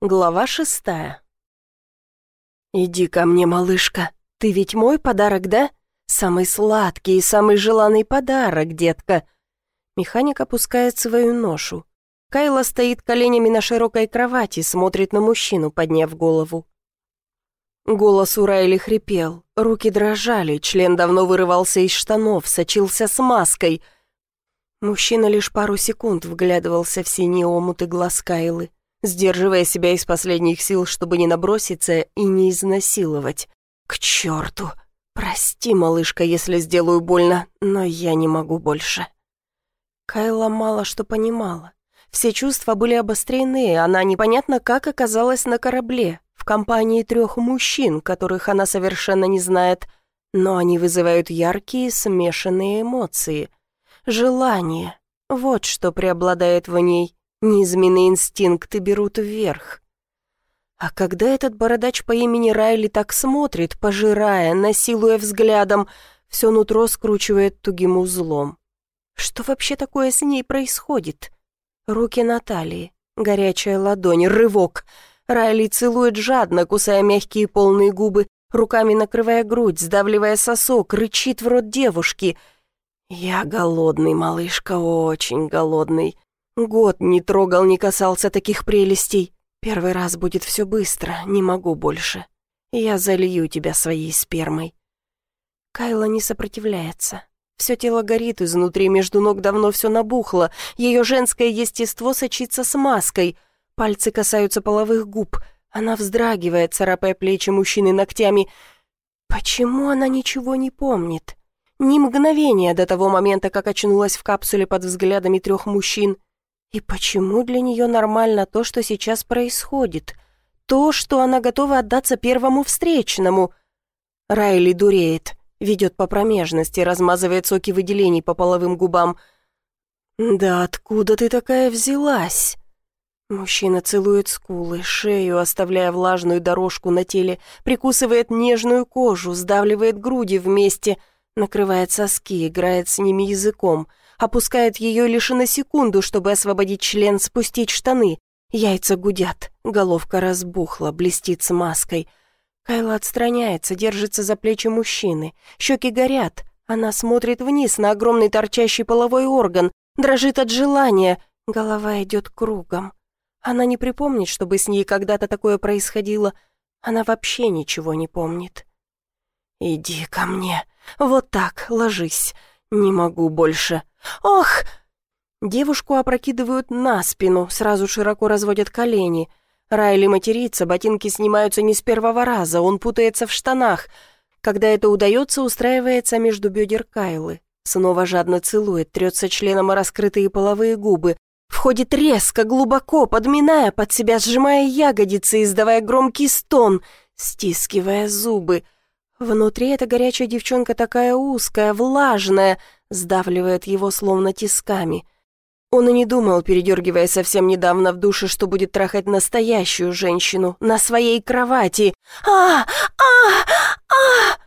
Глава шестая. «Иди ко мне, малышка. Ты ведь мой подарок, да? Самый сладкий и самый желанный подарок, детка». Механик опускает свою ношу. Кайла стоит коленями на широкой кровати, смотрит на мужчину, подняв голову. Голос у Райли хрипел, руки дрожали, член давно вырывался из штанов, сочился смазкой. Мужчина лишь пару секунд вглядывался в синие омуты глаз Кайлы сдерживая себя из последних сил, чтобы не наброситься и не изнасиловать. «К черту! Прости, малышка, если сделаю больно, но я не могу больше». Кайла мало что понимала. Все чувства были обострены, она непонятно как оказалась на корабле, в компании трех мужчин, которых она совершенно не знает, но они вызывают яркие смешанные эмоции. Желание — вот что преобладает в ней, Низменные инстинкты берут вверх. А когда этот бородач по имени Райли так смотрит, пожирая, насилуя взглядом, все нутро скручивает тугим узлом. Что вообще такое с ней происходит? Руки Натальи, горячая ладонь, рывок. Райли целует жадно, кусая мягкие полные губы, руками накрывая грудь, сдавливая сосок, рычит в рот девушки. «Я голодный, малышка, очень голодный. Год не трогал, не касался таких прелестей. Первый раз будет все быстро, не могу больше. Я залью тебя своей спермой. Кайла не сопротивляется. Все тело горит изнутри, между ног давно все набухло. Ее женское естество сочится смазкой. Пальцы касаются половых губ. Она вздрагивает, царапая плечи мужчины ногтями. Почему она ничего не помнит? Ни мгновения до того момента, как очнулась в капсуле под взглядами трех мужчин — и почему для нее нормально то, что сейчас происходит? То, что она готова отдаться первому встречному? Райли дуреет, ведет по промежности, размазывает соки выделений по половым губам. «Да откуда ты такая взялась?» Мужчина целует скулы, шею, оставляя влажную дорожку на теле, прикусывает нежную кожу, сдавливает груди вместе, накрывает соски, играет с ними языком — опускает ее лишь на секунду, чтобы освободить член, спустить штаны. Яйца гудят, головка разбухла, блестит с маской. Кайла отстраняется, держится за плечи мужчины. Щеки горят. Она смотрит вниз на огромный торчащий половой орган, дрожит от желания. Голова идет кругом. Она не припомнит, чтобы с ней когда-то такое происходило. Она вообще ничего не помнит. «Иди ко мне. Вот так, ложись. Не могу больше. «Ох!» Девушку опрокидывают на спину, сразу широко разводят колени. Райли матерится, ботинки снимаются не с первого раза, он путается в штанах. Когда это удается, устраивается между бедер Кайлы. Снова жадно целует, трется членом о раскрытые половые губы. Входит резко, глубоко, подминая под себя, сжимая ягодицы, издавая громкий стон, стискивая зубы. Внутри эта горячая девчонка такая узкая, влажная, сдавливает его словно тисками. Он и не думал, передергивая совсем недавно в душе, что будет трахать настоящую женщину на своей кровати. а а а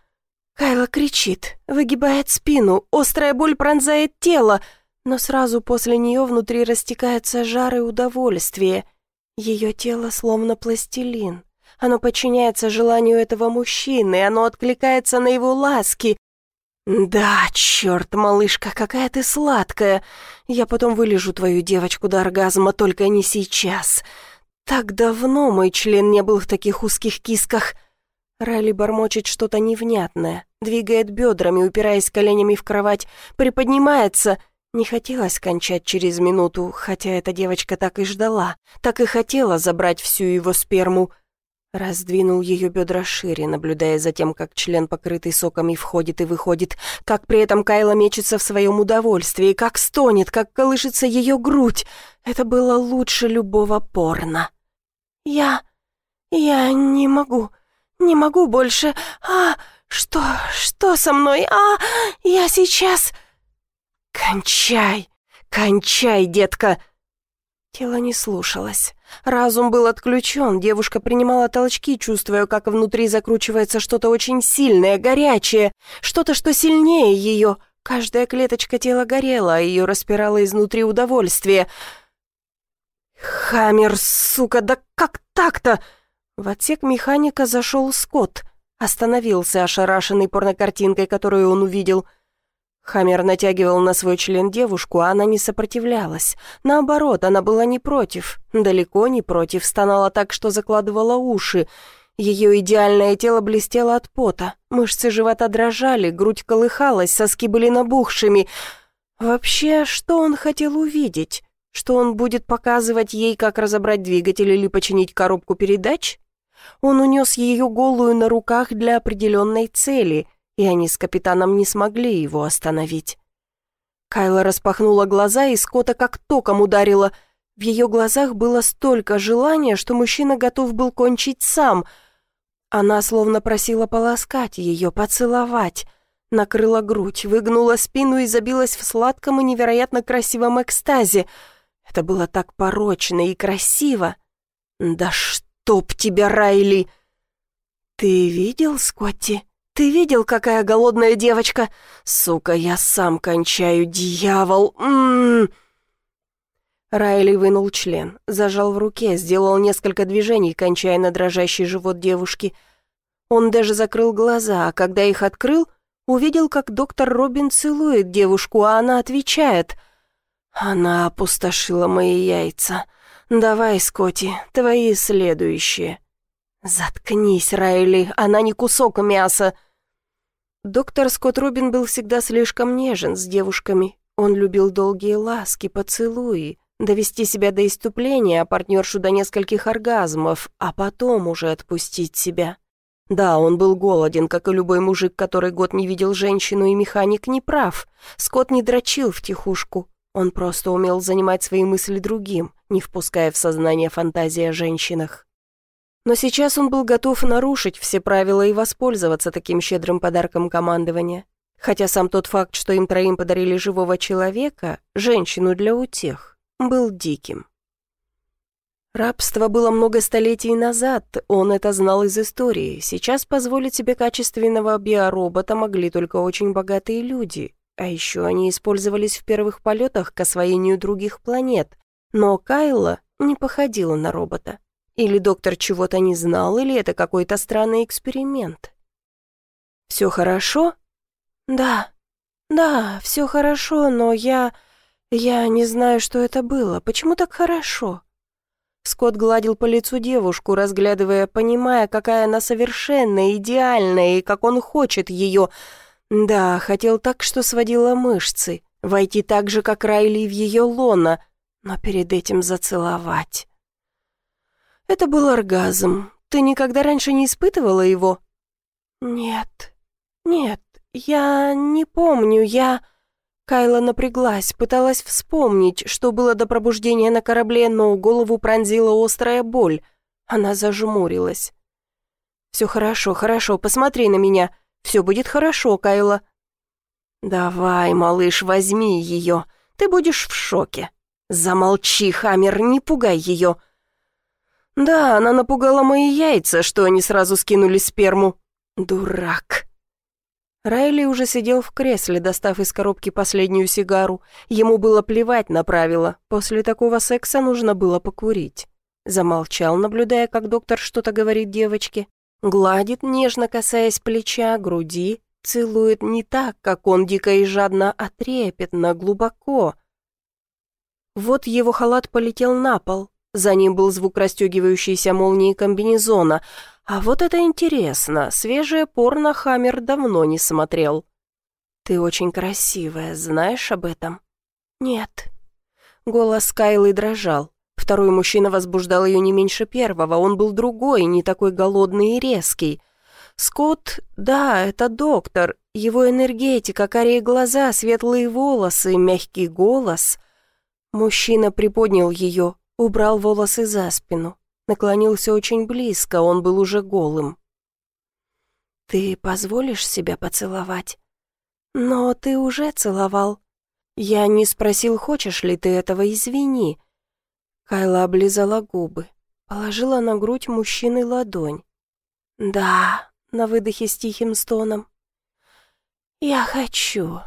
Кайла кричит, выгибает спину, острая боль пронзает тело, но сразу после нее внутри растекается жар и удовольствие. Ее тело словно пластилин. Оно подчиняется желанию этого мужчины, оно откликается на его ласки, «Да, черт, малышка, какая ты сладкая! Я потом вылежу твою девочку до оргазма, только не сейчас. Так давно мой член не был в таких узких кисках». Райли бормочет что-то невнятное, двигает бедрами, упираясь коленями в кровать, приподнимается. Не хотелось кончать через минуту, хотя эта девочка так и ждала, так и хотела забрать всю его сперму. Раздвинул ее бедра шире, наблюдая за тем, как член, покрытый соками, входит и выходит, как при этом Кайла мечется в своем удовольствии, как стонет, как колышется ее грудь. Это было лучше любого порно. «Я... я не могу, не могу больше. А, что, что со мной? А, я сейчас...» «Кончай, кончай, детка!» Тело не слушалось. Разум был отключен, девушка принимала толчки, чувствуя, как внутри закручивается что-то очень сильное, горячее, что-то, что сильнее ее. Каждая клеточка тела горела, а ее распирало изнутри удовольствие. «Хаммер, сука, да как так-то?» В отсек механика зашел Скотт. Остановился, ошарашенный порнокартинкой, которую он увидел. Хаммер натягивал на свой член девушку, а она не сопротивлялась. Наоборот, она была не против. Далеко не против, стонала так, что закладывала уши. Ее идеальное тело блестело от пота. Мышцы живота дрожали, грудь колыхалась, соски были набухшими. Вообще, что он хотел увидеть? Что он будет показывать ей, как разобрать двигатель или починить коробку передач? Он унес ее голую на руках для определенной цели, и они с капитаном не смогли его остановить. Кайла распахнула глаза, и Скотта как током ударила. В ее глазах было столько желания, что мужчина готов был кончить сам. Она словно просила полоскать ее, поцеловать. Накрыла грудь, выгнула спину и забилась в сладком и невероятно красивом экстазе. Это было так порочно и красиво. Да что? «Чтоб тебя, Райли!» «Ты видел, Скотти? Ты видел, какая голодная девочка? Сука, я сам кончаю, дьявол! М -м -м. Райли вынул член, зажал в руке, сделал несколько движений, кончая на дрожащий живот девушки. Он даже закрыл глаза, а когда их открыл, увидел, как доктор Робин целует девушку, а она отвечает. «Она опустошила мои яйца. «Давай, Скотти, твои следующие». «Заткнись, Райли, она не кусок мяса». Доктор Скотт Рубин был всегда слишком нежен с девушками. Он любил долгие ласки, поцелуи, довести себя до иступления, а партнершу до нескольких оргазмов, а потом уже отпустить себя. Да, он был голоден, как и любой мужик, который год не видел женщину, и механик не прав. Скотт не дрочил втихушку, он просто умел занимать свои мысли другим, не впуская в сознание фантазии о женщинах. Но сейчас он был готов нарушить все правила и воспользоваться таким щедрым подарком командования. Хотя сам тот факт, что им троим подарили живого человека, женщину для утех, был диким. Рабство было много столетий назад, он это знал из истории. Сейчас позволить себе качественного биоробота могли только очень богатые люди, а еще они использовались в первых полетах к освоению других планет. Но Кайла не походила на робота. Или доктор чего-то не знал, или это какой-то странный эксперимент. «Все хорошо?» «Да, да, все хорошо, но я... я не знаю, что это было. Почему так хорошо?» Скотт гладил по лицу девушку, разглядывая, понимая, какая она совершенная, идеальная, и как он хочет ее, да, хотел так, что сводила мышцы, войти так же, как Райли в ее лона, но перед этим зацеловать. Это был оргазм. Ты никогда раньше не испытывала его? Нет, нет, я не помню, я... Кайла напряглась, пыталась вспомнить, что было до пробуждения на корабле, но голову пронзила острая боль. Она зажмурилась. «Все хорошо, хорошо, посмотри на меня. Все будет хорошо, Кайла». «Давай, малыш, возьми ее. Ты будешь в шоке. Замолчи, Хаммер, не пугай ее». «Да, она напугала мои яйца, что они сразу скинули сперму. Дурак». Райли уже сидел в кресле, достав из коробки последнюю сигару. Ему было плевать на правила. После такого секса нужно было покурить. Замолчал, наблюдая, как доктор что-то говорит девочке. Гладит, нежно касаясь плеча, груди, целует не так, как он дико и жадно, а трепетно, глубоко. Вот его халат полетел на пол, за ним был звук расстегивающейся молнии комбинезона. А вот это интересно, свежее порно Хаммер давно не смотрел. «Ты очень красивая, знаешь об этом?» «Нет». Голос Кайлы дрожал. Второй мужчина возбуждал ее не меньше первого, он был другой, не такой голодный и резкий. Скотт, да, это доктор, его энергетика, карие глаза, светлые волосы, мягкий голос. Мужчина приподнял ее, убрал волосы за спину, наклонился очень близко, он был уже голым. «Ты позволишь себя поцеловать?» «Но ты уже целовал. Я не спросил, хочешь ли ты этого, извини». Кайла облизала губы, положила на грудь мужчины ладонь. «Да», — на выдохе с тихим стоном. «Я хочу».